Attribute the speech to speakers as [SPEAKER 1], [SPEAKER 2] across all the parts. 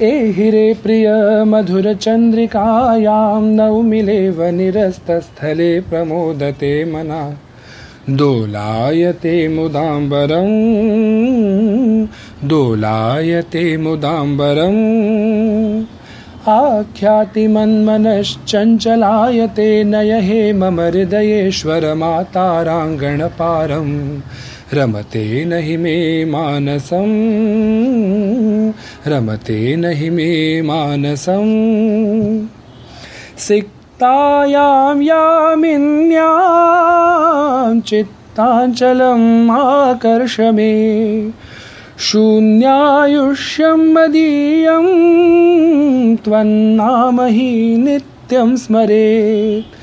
[SPEAKER 1] एहिरे प्रिय मधुरचन्द्रिकायां नौमिलेव निरस्तस्थले प्रमोदते मना। दोलायते मुदाम्बरम् दोलायते मुदाम्बरम्। आख्यातिमन्मनश्चञ्चलायते नय हे मम हृदयेश्वरमाताराङ्गणपारम् रमते न हि मे मानसम्। रमते न हि मे मानसम्। सिक्तायां यामिन्यां चित्ताञ्चलम् आकर्ष मे। शून्यायुष्यं मदीयं त्वन्नाम हि नित्यं स्मरेत्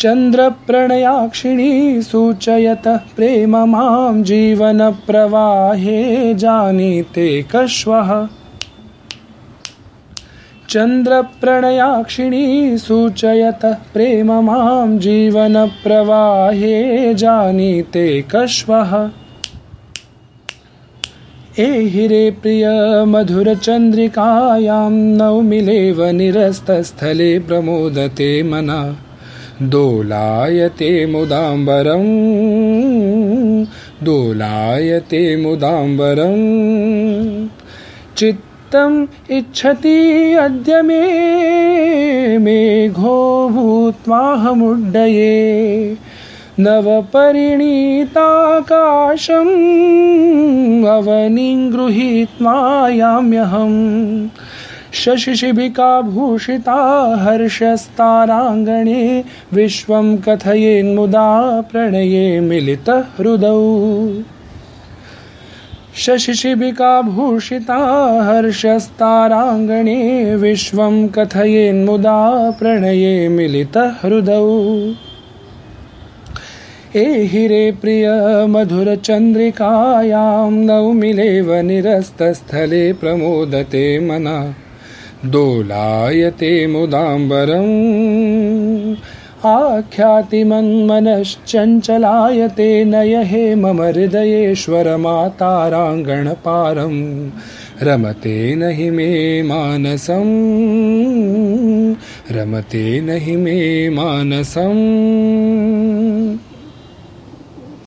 [SPEAKER 1] चन्द्रप्रणयाक्षिणी सूचयतः प्रेम मां जीवनप्रवाहे जानीते कश्वः। चन्द्रप्रणयाक्षिणी सूचयतः प्रेम मां जीवनप्रवाहे जानीते कश्वः। एहिरे प्रिय मधुरचन्द्रिकायां नौमिलेव निरस्तस्थले प्रमोदते मना दोलायते मुदाम्बरम्। दोलायते मुदाम्बरम्। चित्तम् इच्छति अद्य मे मेघो भूत्वाहमुड्डये। नवपरिणीताकाशम् अवनिं गृहीत्वा याम्यहम्। शशिशिबिका भूषिता हर्षस्ताराङ्गणे विश्वं कथयेन्मुदा प्रणये मिलितहृदौ शशिशिबिका भूषिता हर्षस्ताराङ्गणे विश्वं कथयेन्मुदा प्रणये मिलितहृदौ एहिरे प्रिय मधुरचन्द्रिकायां नौमिलेव निरस्तस्थले प्रमोदते मना। दोलायते मुदाम्बरम्। आख्यातिमन्मनश्चञ्चलायते नय हे मम हृदयेश्वरमाताराङ्गणपारम् रमते न हि मे मानसम्। रमते न हि मे मानसम्